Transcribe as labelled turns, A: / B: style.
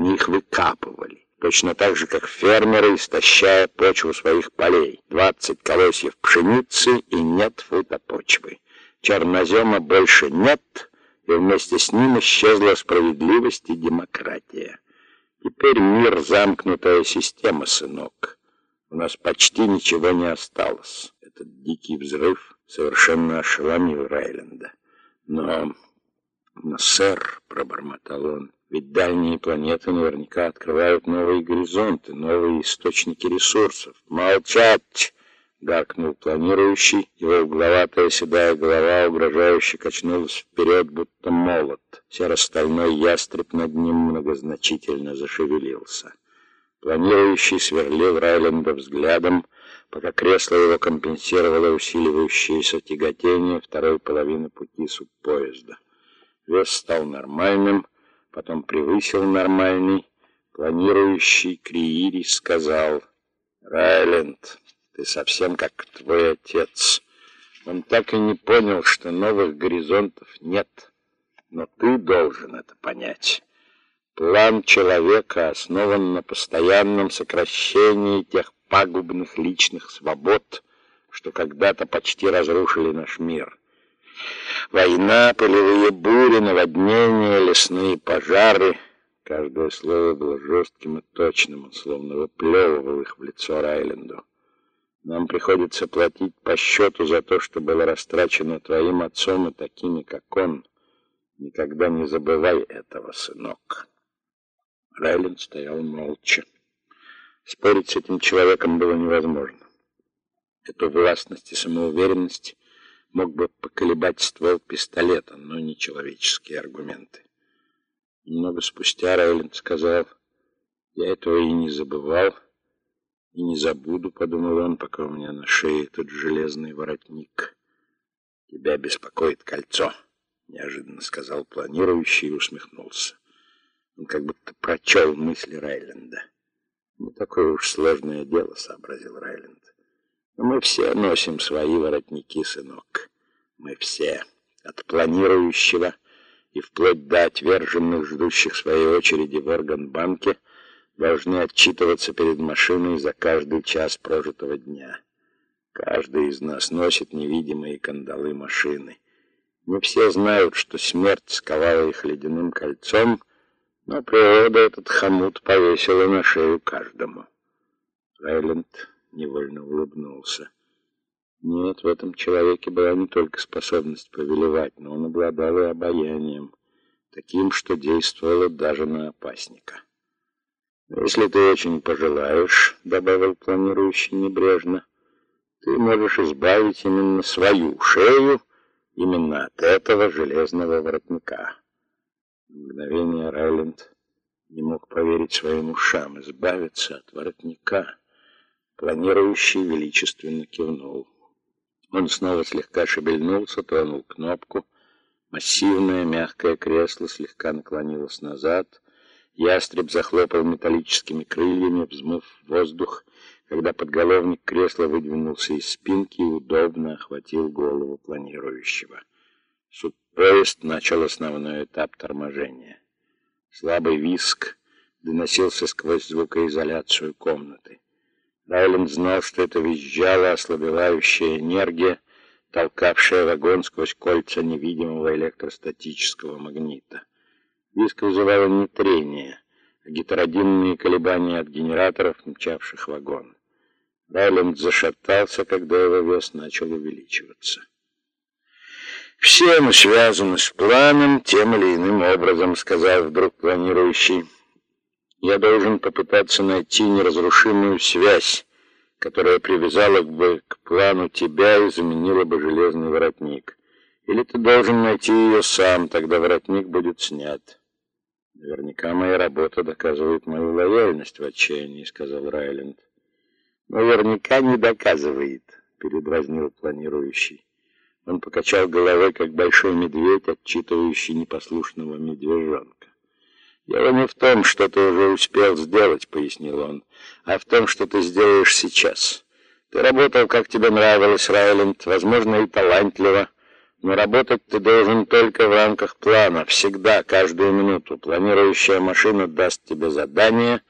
A: Они их выкапывали. Точно так же, как фермеры, истощая почву своих полей. Двадцать колосьев пшеницы и нет фута почвы. Чернозема больше нет, и вместе с ним исчезла справедливость и демократия. Теперь мир — замкнутая система, сынок. У нас почти ничего не осталось. Этот дикий взрыв совершенно ошеломил Райленда. Но, но, сэр, — пробормотал он, — ведь дальние планеты наверняка открывают новые горизонты, новые источники ресурсов. Молчать! — гаркнул планирующий. Его угловатая седая голова угрожающе качнулась вперед, будто молот. Серо-стальной ястреб над ним многозначительно зашевелился. Планирующий сверлил Райленда взглядом, пока кресло его компенсировало усиливающееся тяготение второй половины пути субпоезда. Вес стал нормальным, потом превысил нормальный. Планирующий Криири сказал, «Райленд, ты совсем как твой отец. Он так и не понял, что новых горизонтов нет, но ты должен это понять». План человека основан на постоянном сокращении тех пагубных личных свобод, что когда-то почти разрушили наш мир. Война, полевые бури, наводнения, лесные пожары. Каждое слово было жестким и точным, он словно выплевывал их в лицо Райленду. Нам приходится платить по счету за то, что было растрачено твоим отцом и такими, как он. Никогда не забывай этого, сынок. Райленд стоял молча. Спорить с этим человеком было невозможно. Эту властность и самоуверенность мог бы поколебать ствол пистолета, но не человеческие аргументы. Немного спустя Райленд сказал, «Я этого и не забывал, и не забуду», — подумал он, пока у меня на шее тот железный воротник. «Тебя беспокоит кольцо», — неожиданно сказал планирующий и усмехнулся. Он как будто прочел мысли Райленда. «Не такое уж сложное дело», — сообразил Райленд. «Но мы все носим свои воротники, сынок. Мы все, от планирующего и вплоть до отверженных, ждущих своей очереди в органбанке, должны отчитываться перед машиной за каждый час прожитого дня. Каждый из нас носит невидимые кандалы машины. Не все знают, что смерть сковала их ледяным кольцом — но природа этот хомут повесила на шею каждому. Райленд невольно улыбнулся. Нет, в этом человеке была не только способность повелевать, но он обладал и обаянием, таким, что действовало даже на опасника. «Если ты очень пожелаешь», — добавил планирующий небрежно, — «ты можешь избавить именно свою шею именно от этого железного воротника». Мгновение Райленд не мог поверить своим ушам, избавиться от воротника. Планирующий величественно кивнул. Он снова слегка шевельнулся, тронул кнопку. Массивное мягкое кресло слегка наклонилось назад. Ястреб захлопал металлическими крыльями, взмыв воздух, когда подголовник кресла выдвинулся из спинки и удобно охватил голову планирующего. Поезд начал основной этап торможения. Слабый виск доносился сквозь звукоизоляцию комнаты. Райленд знал, что это визжала ослабевающая энергия, толкавшая вагон сквозь кольца невидимого электростатического магнита. Виск вызывало не трение, а гетеродинные колебания от генераторов, мчавших вагон. Райленд зашатался, когда его вес начал увеличиваться. Все мы связаны с планом тем или иным образом, сказал вдруг планирующий. Я должен попытаться найти неразрушимую связь, которая привязала бы к плану тебя и заменила бы железный воротник. Или ты должен найти ее сам, тогда воротник будет снят. Наверняка моя работа доказывает мою лояльность в отчаянии, сказал Райленд. Наверняка не доказывает, передразнил планирующий. Он покачал головой, как большой медведь, отчитывающий непослушного медвежонка. «Дело не в том, что ты уже успел сделать», — пояснил он, — «а в том, что ты сделаешь сейчас. Ты работал, как тебе нравилось, Райленд, возможно, и талантливо, Но работать ты должен только в рамках плана, всегда, каждую минуту. Планирующая машина даст тебе задание —